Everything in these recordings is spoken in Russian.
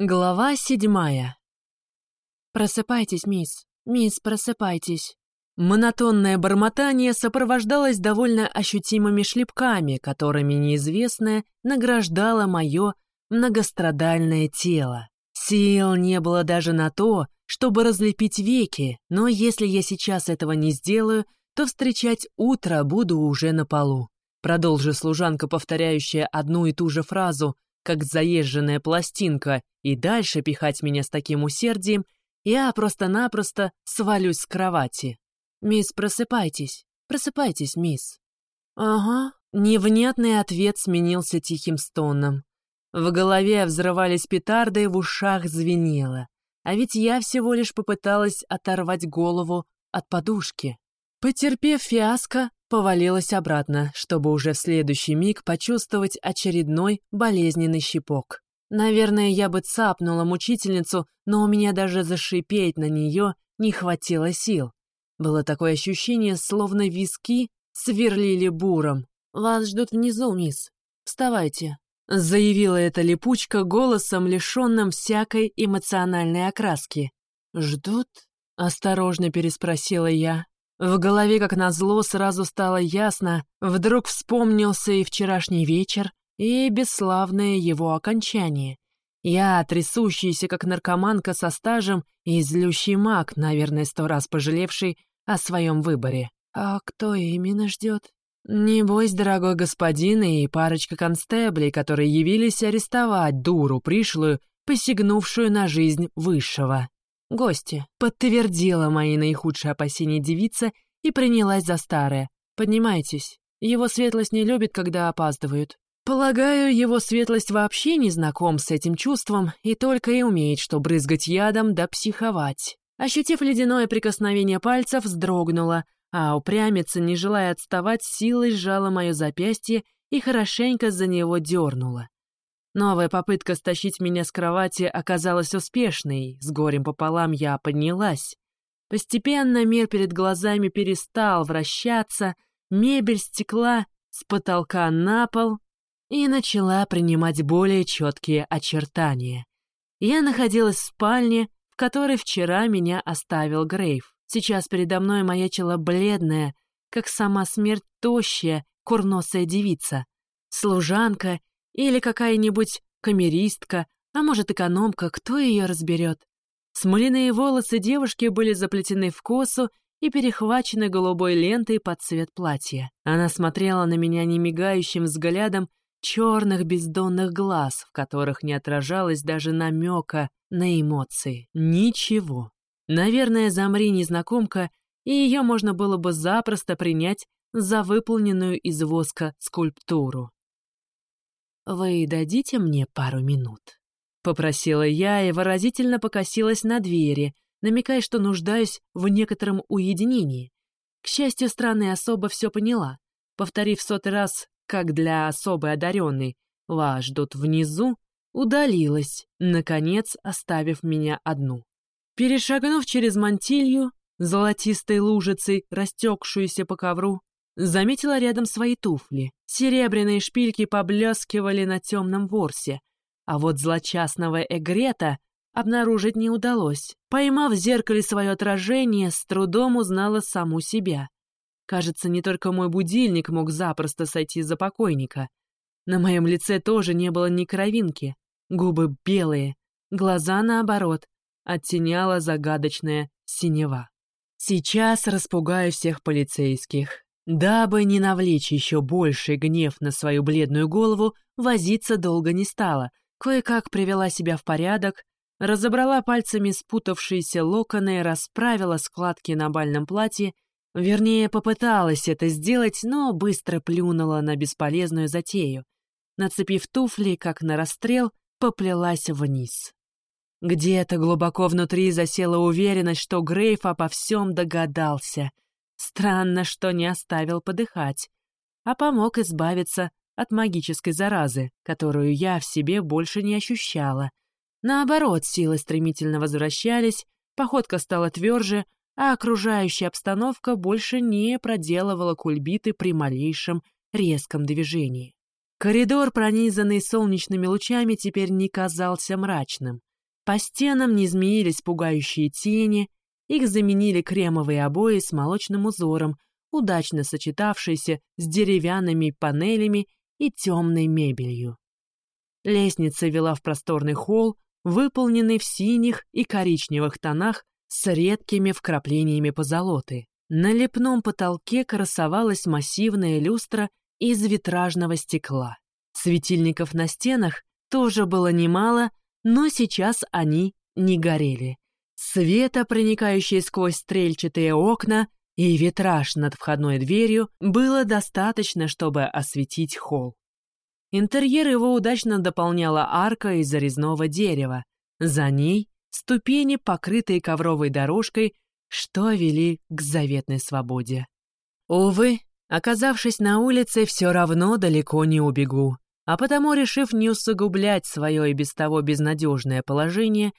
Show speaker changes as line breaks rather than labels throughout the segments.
Глава седьмая. «Просыпайтесь, мисс. Мисс, просыпайтесь». Монотонное бормотание сопровождалось довольно ощутимыми шлепками, которыми неизвестное награждало мое многострадальное тело. Сил не было даже на то, чтобы разлепить веки, но если я сейчас этого не сделаю, то встречать утро буду уже на полу. Продолжи служанка, повторяющая одну и ту же фразу как заезженная пластинка, и дальше пихать меня с таким усердием, я просто-напросто свалюсь с кровати. «Мисс, просыпайтесь, просыпайтесь, мисс». «Ага». Невнятный ответ сменился тихим стоном. В голове взрывались петарды, в ушах звенело. А ведь я всего лишь попыталась оторвать голову от подушки. Потерпев фиаско, повалилась обратно, чтобы уже в следующий миг почувствовать очередной болезненный щипок. Наверное, я бы цапнула мучительницу, но у меня даже зашипеть на нее не хватило сил. Было такое ощущение, словно виски сверлили буром. «Вас ждут внизу, мисс. Вставайте», — заявила эта липучка голосом, лишенным всякой эмоциональной окраски. «Ждут?» — осторожно переспросила я. В голове, как назло, сразу стало ясно, вдруг вспомнился и вчерашний вечер, и бесславное его окончание. Я, трясущийся, как наркоманка со стажем, и злющий маг, наверное, сто раз пожалевший о своем выборе. А кто именно ждет? Небось, дорогой господин и парочка констеблей, которые явились арестовать дуру пришлую, посягнувшую на жизнь высшего. Гости. Подтвердила мои наихудшие опасения девица и принялась за старое. Поднимайтесь. Его светлость не любит, когда опаздывают. Полагаю, его светлость вообще не знаком с этим чувством и только и умеет, что брызгать ядом да психовать. Ощутив ледяное прикосновение пальцев, вздрогнула, а упрямица, не желая отставать, силой сжала мое запястье и хорошенько за него дернула. Новая попытка стащить меня с кровати оказалась успешной, с горем пополам я поднялась. Постепенно мир перед глазами перестал вращаться, мебель стекла с потолка на пол и начала принимать более четкие очертания. Я находилась в спальне, в которой вчера меня оставил Грейв. Сейчас передо мной маячила бледная, как сама смерть тощая, курносая девица. Служанка или какая-нибудь камеристка, а может, экономка, кто ее разберет. Смоляные волосы девушки были заплетены в косу и перехвачены голубой лентой под цвет платья. Она смотрела на меня немигающим взглядом черных бездонных глаз, в которых не отражалось даже намека на эмоции. Ничего. Наверное, замри незнакомка, и ее можно было бы запросто принять за выполненную из воска скульптуру. «Вы дадите мне пару минут?» — попросила я и выразительно покосилась на двери, намекая, что нуждаюсь в некотором уединении. К счастью, странная особа все поняла. Повторив сотый раз, как для особой одаренной, «Вас ждут внизу», удалилась, наконец оставив меня одну. Перешагнув через мантилью, золотистой лужицей, растекшуюся по ковру, Заметила рядом свои туфли. Серебряные шпильки поблескивали на темном ворсе, а вот злочастного Эгрета обнаружить не удалось. Поймав в зеркале свое отражение, с трудом узнала саму себя. Кажется, не только мой будильник мог запросто сойти за покойника. На моем лице тоже не было ни кровинки. Губы белые, глаза, наоборот, оттеняла загадочная синева. Сейчас распугаю всех полицейских. Дабы не навлечь еще больший гнев на свою бледную голову, возиться долго не стала, кое-как привела себя в порядок, разобрала пальцами спутавшиеся локоны, расправила складки на бальном платье, вернее, попыталась это сделать, но быстро плюнула на бесполезную затею. Нацепив туфли, как на расстрел, поплелась вниз. Где-то глубоко внутри засела уверенность, что Грейф обо всем догадался — Странно, что не оставил подыхать, а помог избавиться от магической заразы, которую я в себе больше не ощущала. Наоборот, силы стремительно возвращались, походка стала тверже, а окружающая обстановка больше не проделывала кульбиты при малейшем резком движении. Коридор, пронизанный солнечными лучами, теперь не казался мрачным. По стенам не змеились пугающие тени, их заменили кремовые обои с молочным узором, удачно сочетавшиеся с деревянными панелями и темной мебелью. Лестница вела в просторный холл, выполненный в синих и коричневых тонах с редкими вкраплениями позолоты. На лепном потолке красовалась массивная люстра из витражного стекла. Светильников на стенах тоже было немало, но сейчас они не горели. Света, проникающий сквозь стрельчатые окна, и витраж над входной дверью было достаточно, чтобы осветить холл. Интерьер его удачно дополняла арка из зарезного дерева. За ней ступени, покрытые ковровой дорожкой, что вели к заветной свободе. Увы, оказавшись на улице, все равно далеко не убегу. А потому, решив не усугублять свое и без того безнадежное положение,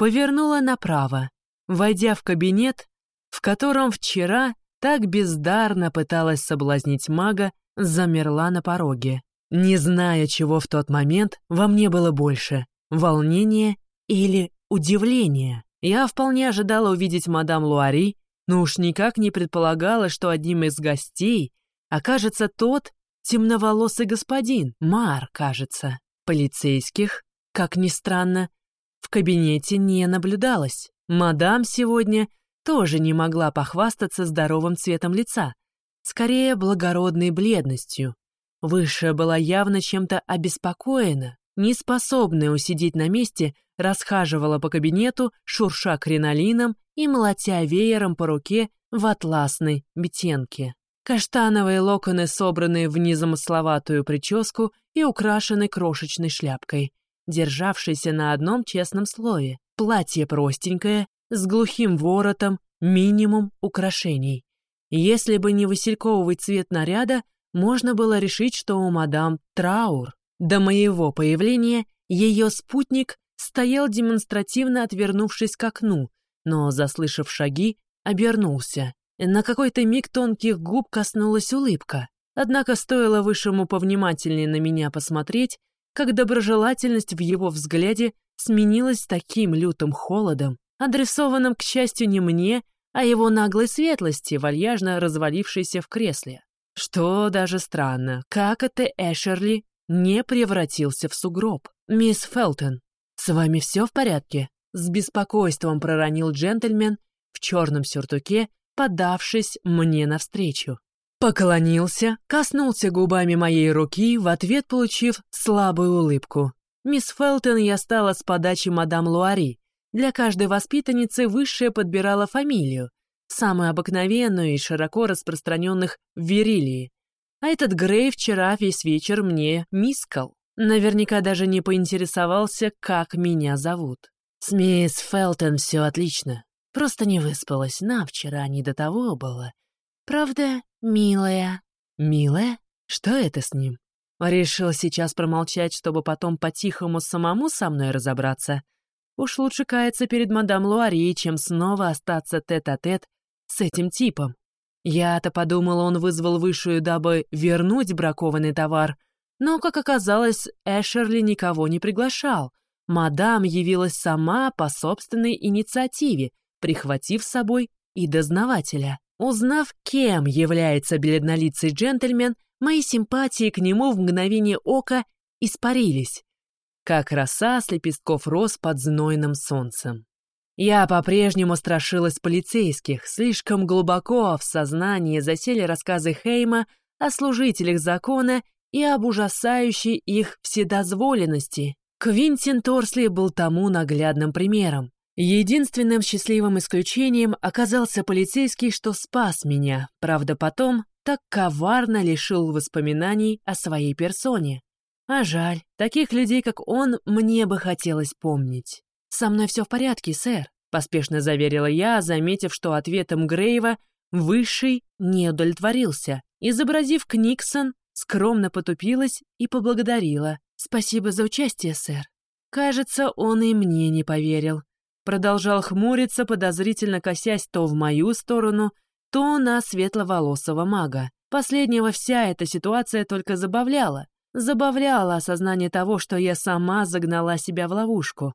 повернула направо, войдя в кабинет, в котором вчера так бездарно пыталась соблазнить мага, замерла на пороге. Не зная, чего в тот момент во мне было больше — волнение или удивление. Я вполне ожидала увидеть мадам Луари, но уж никак не предполагала, что одним из гостей окажется тот темноволосый господин, Мар, кажется. Полицейских, как ни странно, в кабинете не наблюдалось. Мадам сегодня тоже не могла похвастаться здоровым цветом лица, скорее благородной бледностью. Высшая была явно чем-то обеспокоена, неспособная усидеть на месте, расхаживала по кабинету, шурша кринолином и молотя веером по руке в атласной бетенке. Каштановые локоны, собранные в незамысловатую прическу и украшены крошечной шляпкой, державшейся на одном честном слое. Платье простенькое, с глухим воротом, минимум украшений. Если бы не васильковый цвет наряда, можно было решить, что у мадам траур. До моего появления ее спутник стоял демонстративно отвернувшись к окну, но, заслышав шаги, обернулся. На какой-то миг тонких губ коснулась улыбка. Однако стоило Высшему повнимательнее на меня посмотреть, как доброжелательность в его взгляде сменилась таким лютым холодом, адресованным, к счастью, не мне, а его наглой светлости, вальяжно развалившейся в кресле. Что даже странно, как это Эшерли не превратился в сугроб? «Мисс Фелтон, с вами все в порядке?» С беспокойством проронил джентльмен в черном сюртуке, подавшись мне навстречу. Поклонился, коснулся губами моей руки, в ответ получив слабую улыбку. Мисс Фелтон я стала с подачи мадам Луари, для каждой воспитанницы высшая подбирала фамилию, самую обыкновенную и широко распространенных в Верилии. А этот Грей вчера весь вечер мне мискал. Наверняка даже не поинтересовался, как меня зовут. С мисс Фелтон все отлично. Просто не выспалась, нам вчера не до того было. Правда, милая. Милая? Что это с ним? Решил сейчас промолчать, чтобы потом по-тихому самому со мной разобраться. Уж лучше каяться перед мадам Луари, чем снова остаться тет-а-тет -тет с этим типом. Я-то подумала, он вызвал высшую, дабы вернуть бракованный товар, но, как оказалось, Эшерли никого не приглашал. Мадам явилась сама по собственной инициативе, прихватив с собой и дознавателя. Узнав, кем является бледнолицый джентльмен, мои симпатии к нему в мгновение ока испарились как роса с лепестков роз под знойным солнцем. Я по-прежнему страшилась полицейских, слишком глубоко в сознании засели рассказы Хейма о служителях закона и об ужасающей их вседозволенности. Квинтин Торсли был тому наглядным примером. Единственным счастливым исключением оказался полицейский, что спас меня, правда потом так коварно лишил воспоминаний о своей персоне. А жаль, таких людей, как он, мне бы хотелось помнить. «Со мной все в порядке, сэр», — поспешно заверила я, заметив, что ответом Грейва Высший не удовлетворился. Изобразив Книксон, скромно потупилась и поблагодарила. «Спасибо за участие, сэр». Кажется, он и мне не поверил. Продолжал хмуриться, подозрительно косясь то в мою сторону, то на светловолосого мага. Последнего вся эта ситуация только забавляла. Забавляло осознание того, что я сама загнала себя в ловушку.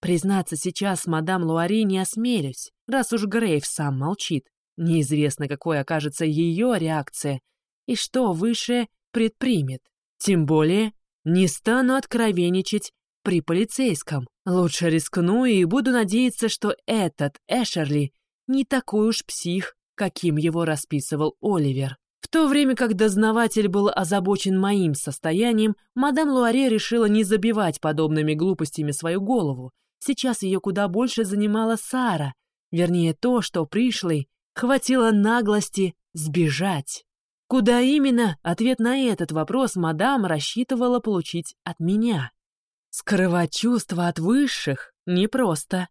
Признаться сейчас мадам Луари не осмелюсь, раз уж Грейв сам молчит. Неизвестно, какой окажется ее реакция и что выше предпримет. Тем более, не стану откровенничать при полицейском. Лучше рискну и буду надеяться, что этот Эшерли не такой уж псих, каким его расписывал Оливер. В то время как дознаватель был озабочен моим состоянием, мадам Луаре решила не забивать подобными глупостями свою голову. Сейчас ее куда больше занимала Сара, вернее то, что пришлый хватило наглости сбежать. Куда именно, ответ на этот вопрос мадам рассчитывала получить от меня. Скрывать чувства от высших непросто.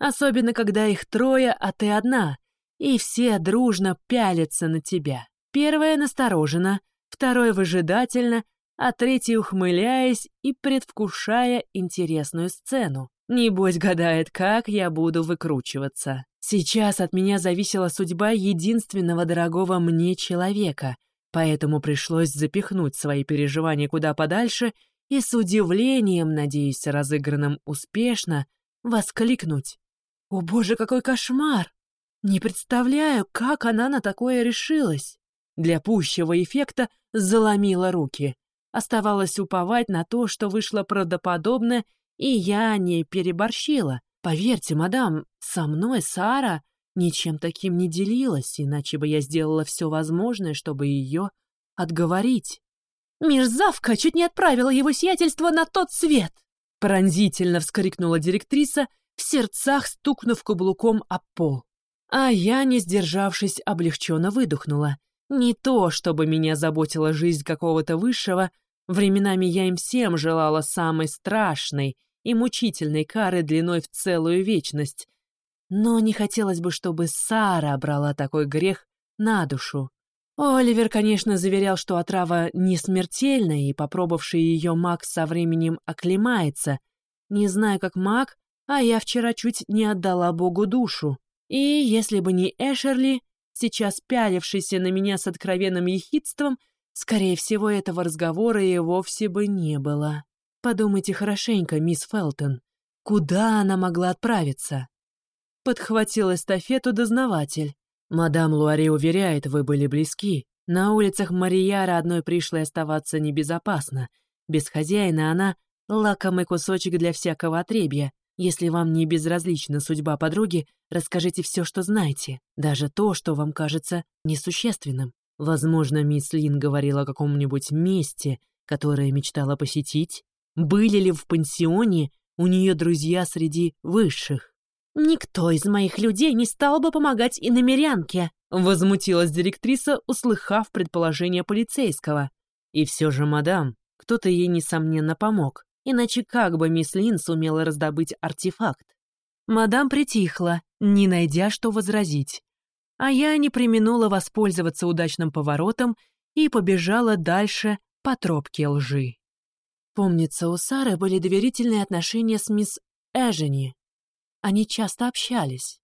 Особенно, когда их трое, а ты одна, и все дружно пялятся на тебя. Первая насторожена, второй выжидательно, а третий ухмыляясь и предвкушая интересную сцену. Небось гадает, как я буду выкручиваться. Сейчас от меня зависела судьба единственного дорогого мне человека, поэтому пришлось запихнуть свои переживания куда подальше и с удивлением, надеюсь, разыгранным успешно, воскликнуть. «О боже, какой кошмар! Не представляю, как она на такое решилась!» Для пущего эффекта заломила руки. Оставалось уповать на то, что вышло правдоподобно, и я не переборщила. Поверьте, мадам, со мной Сара ничем таким не делилась, иначе бы я сделала все возможное, чтобы ее отговорить. «Мерзавка чуть не отправила его сиятельство на тот свет!» Пронзительно вскрикнула директриса, в сердцах стукнув каблуком об пол. А я, не сдержавшись, облегченно выдохнула. Не то, чтобы меня заботила жизнь какого-то высшего, временами я им всем желала самой страшной и мучительной кары длиной в целую вечность. Но не хотелось бы, чтобы Сара брала такой грех на душу. Оливер, конечно, заверял, что отрава не смертельна, и попробовавший ее маг со временем оклемается. Не знаю, как маг, а я вчера чуть не отдала Богу душу. И если бы не Эшерли, сейчас пялившийся на меня с откровенным ехидством, скорее всего, этого разговора и вовсе бы не было. Подумайте хорошенько, мисс Фелтон, куда она могла отправиться? Подхватил эстафету дознаватель. «Мадам Луари уверяет, вы были близки. На улицах Марияра одной пришлой оставаться небезопасно. Без хозяина она — лакомый кусочек для всякого отребья. Если вам не безразлична судьба подруги, расскажите все, что знаете, даже то, что вам кажется несущественным. Возможно, мисс Лин говорила о каком-нибудь месте, которое мечтала посетить. Были ли в пансионе у нее друзья среди высших? «Никто из моих людей не стал бы помогать и намерянке», — возмутилась директриса, услыхав предположение полицейского. И все же, мадам, кто-то ей, несомненно, помог, иначе как бы мисс Лин сумела раздобыть артефакт? Мадам притихла, не найдя, что возразить. А я не применула воспользоваться удачным поворотом и побежала дальше по тропке лжи. Помнится, у Сары были доверительные отношения с мисс Эжени, они часто общались.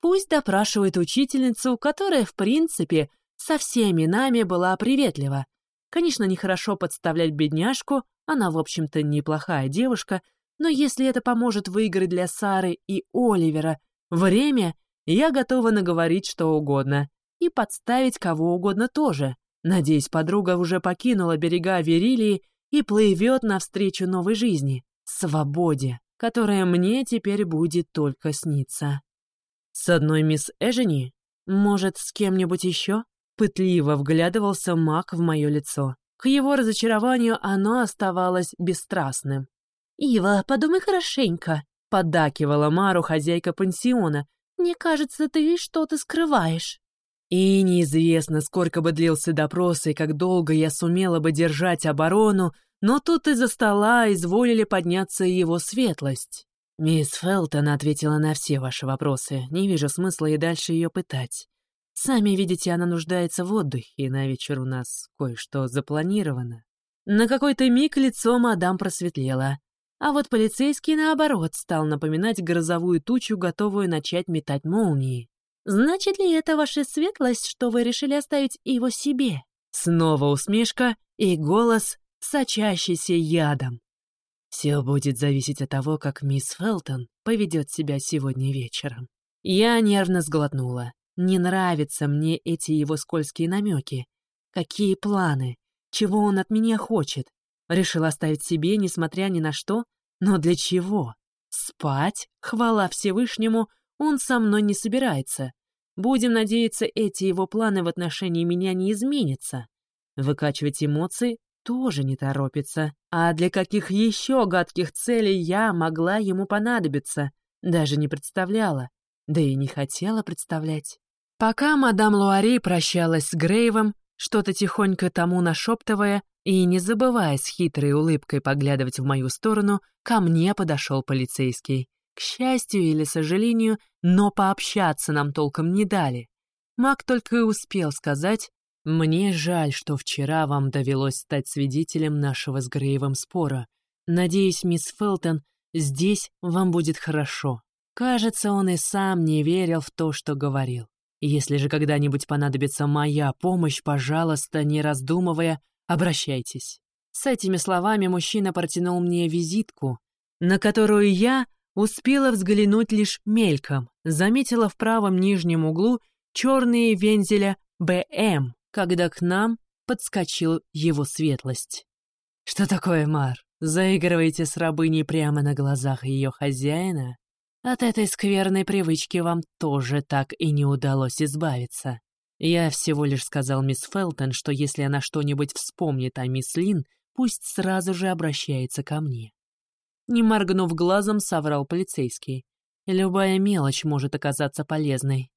Пусть допрашивает учительницу, которая, в принципе, со всеми нами была приветлива. Конечно, нехорошо подставлять бедняжку, она, в общем-то, неплохая девушка, но если это поможет выиграть для Сары и Оливера время, я готова наговорить что угодно. И подставить кого угодно тоже. Надеюсь, подруга уже покинула берега Верилии и плывет навстречу новой жизни, свободе которая мне теперь будет только сниться. С одной мисс Эжени? Может, с кем-нибудь еще? Пытливо вглядывался маг в мое лицо. К его разочарованию оно оставалось бесстрастным. «Ива, подумай хорошенько», — поддакивала Мару хозяйка пансиона. «Мне кажется, ты что-то скрываешь». И неизвестно, сколько бы длился допрос и как долго я сумела бы держать оборону, но тут из-за стола изволили подняться его светлость. «Мисс Фелтон ответила на все ваши вопросы. Не вижу смысла и дальше ее пытать. Сами видите, она нуждается в отдыхе, и на вечер у нас кое-что запланировано». На какой-то миг лицо мадам просветлело. А вот полицейский, наоборот, стал напоминать грозовую тучу, готовую начать метать молнии. «Значит ли это ваша светлость, что вы решили оставить его себе?» Снова усмешка и голос, сочащийся ядом. Все будет зависеть от того, как мисс Фелтон поведет себя сегодня вечером. Я нервно сглотнула. Не нравятся мне эти его скользкие намеки. Какие планы? Чего он от меня хочет? Решил оставить себе, несмотря ни на что? Но для чего? Спать, хвала Всевышнему, он со мной не собирается. Будем надеяться, эти его планы в отношении меня не изменятся. Выкачивать эмоции тоже не торопится. А для каких еще гадких целей я могла ему понадобиться, даже не представляла, да и не хотела представлять. Пока мадам Луари прощалась с Грейвом, что-то тихонько тому нашептывая и не забывая с хитрой улыбкой поглядывать в мою сторону, ко мне подошел полицейский. К счастью или сожалению, но пообщаться нам толком не дали. Мак только и успел сказать, «Мне жаль, что вчера вам довелось стать свидетелем нашего с Грейвом спора. Надеюсь, мисс Фелтон, здесь вам будет хорошо». Кажется, он и сам не верил в то, что говорил. Если же когда-нибудь понадобится моя помощь, пожалуйста, не раздумывая, обращайтесь. С этими словами мужчина протянул мне визитку, на которую я успела взглянуть лишь мельком, заметила в правом нижнем углу черные вензеля «БМ», когда к нам подскочил его светлость. «Что такое, Мар? Заигрываете с рабыней прямо на глазах ее хозяина?» От этой скверной привычки вам тоже так и не удалось избавиться. Я всего лишь сказал мисс Фелтон, что если она что-нибудь вспомнит о мисс Лин, пусть сразу же обращается ко мне. Не моргнув глазом, соврал полицейский. Любая мелочь может оказаться полезной.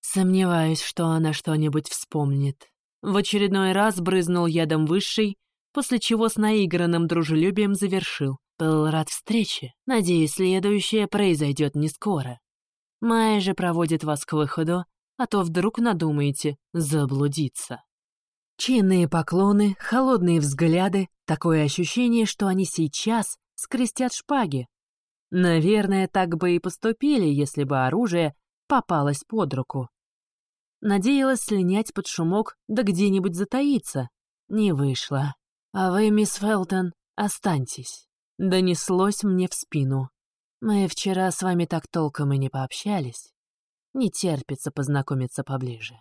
Сомневаюсь, что она что-нибудь вспомнит. В очередной раз брызнул ядом высший, после чего с наигранным дружелюбием завершил. Был рад встрече. Надеюсь, следующее произойдет не скоро. Майя же проводит вас к выходу, а то вдруг надумаете заблудиться. Чинные поклоны, холодные взгляды, такое ощущение, что они сейчас скрестят шпаги. Наверное, так бы и поступили, если бы оружие попалось под руку. Надеялась слинять под шумок, да где-нибудь затаиться. Не вышло. А вы, мисс Фелтон, останьтесь донеслось мне в спину. Мы вчера с вами так толком и не пообщались. Не терпится познакомиться поближе.